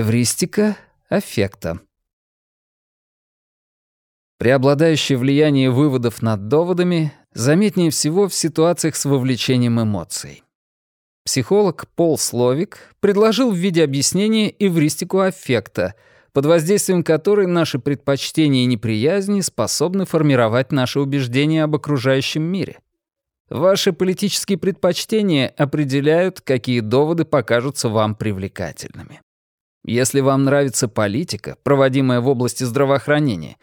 Эвристика аффекта. Преобладающее влияние выводов над доводами заметнее всего в ситуациях с вовлечением эмоций. Психолог Пол Словик предложил в виде объяснения эвристику аффекта, под воздействием которой наши предпочтения и неприязни способны формировать наши убеждения об окружающем мире. Ваши политические предпочтения определяют, какие доводы покажутся вам привлекательными. Если вам нравится политика, проводимая в области здравоохранения,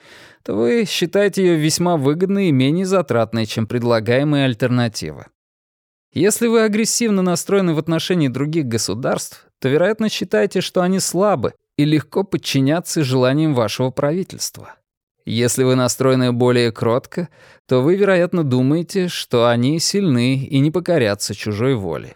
то вы считаете ее весьма выгодной и менее затратной, чем предлагаемые альтернативы. Если вы агрессивно настроены в отношении других государств, то, вероятно, считаете, что они слабы и легко подчинятся желаниям вашего правительства. Если вы настроены более кротко, то вы, вероятно, думаете, что они сильны и не покорятся чужой воле.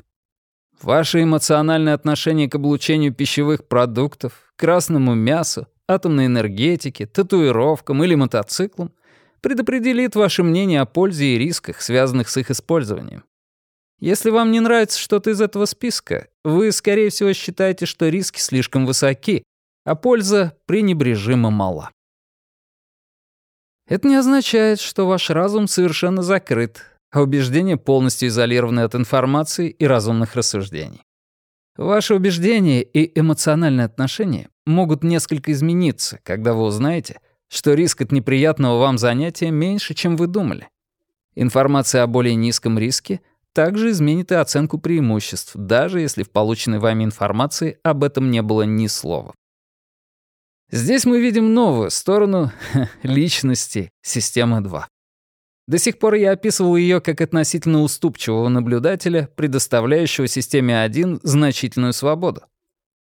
Ваше эмоциональное отношение к облучению пищевых продуктов, красному мясу, атомной энергетике, татуировкам или мотоциклам предопределит ваше мнение о пользе и рисках, связанных с их использованием. Если вам не нравится что-то из этого списка, вы, скорее всего, считаете, что риски слишком высоки, а польза пренебрежимо мала. Это не означает, что ваш разум совершенно закрыт, а убеждения полностью изолированы от информации и разумных рассуждений. Ваши убеждения и эмоциональные отношения могут несколько измениться, когда вы узнаете, что риск от неприятного вам занятия меньше, чем вы думали. Информация о более низком риске также изменит и оценку преимуществ, даже если в полученной вами информации об этом не было ни слова. Здесь мы видим новую сторону личности системы 2. До сих пор я описывал ее как относительно уступчивого наблюдателя, предоставляющего системе 1 значительную свободу.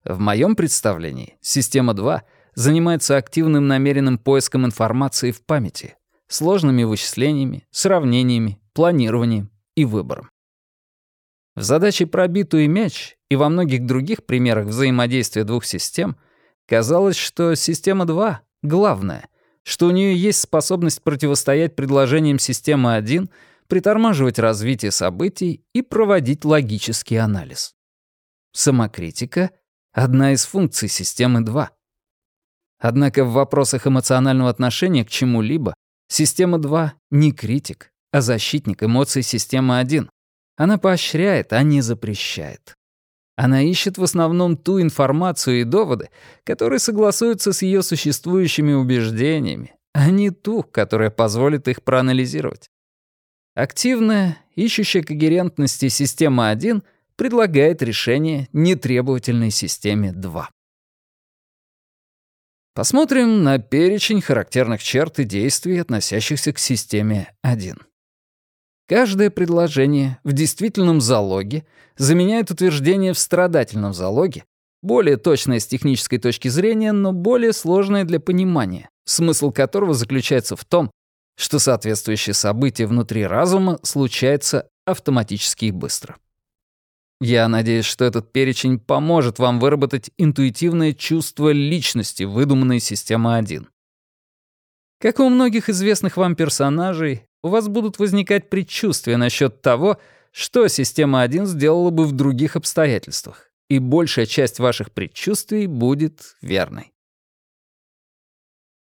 В моем представлении система 2 занимается активным намеренным поиском информации в памяти, сложными вычислениями, сравнениями, планированием и выбором. В задаче «Пробитую мяч» и во многих других примерах взаимодействия двух систем казалось, что система 2 — главная — что у нее есть способность противостоять предложениям системы 1, притормаживать развитие событий и проводить логический анализ. Самокритика — одна из функций системы 2. Однако в вопросах эмоционального отношения к чему-либо система 2 не критик, а защитник эмоций системы 1. Она поощряет, а не запрещает. Она ищет в основном ту информацию и доводы, которые согласуются с ее существующими убеждениями, а не ту, которая позволит их проанализировать. Активная, ищущая когерентности система 1 предлагает решение нетребовательной системе 2. Посмотрим на перечень характерных черт и действий, относящихся к системе 1. Каждое предложение в действительном залоге заменяет утверждение в страдательном залоге, более точное с технической точки зрения, но более сложное для понимания, смысл которого заключается в том, что соответствующее событие внутри разума случается автоматически и быстро. Я надеюсь, что этот перечень поможет вам выработать интуитивное чувство личности, выдуманной системой 1. Как и у многих известных вам персонажей, у вас будут возникать предчувствия насчет того, что система 1 сделала бы в других обстоятельствах, и большая часть ваших предчувствий будет верной.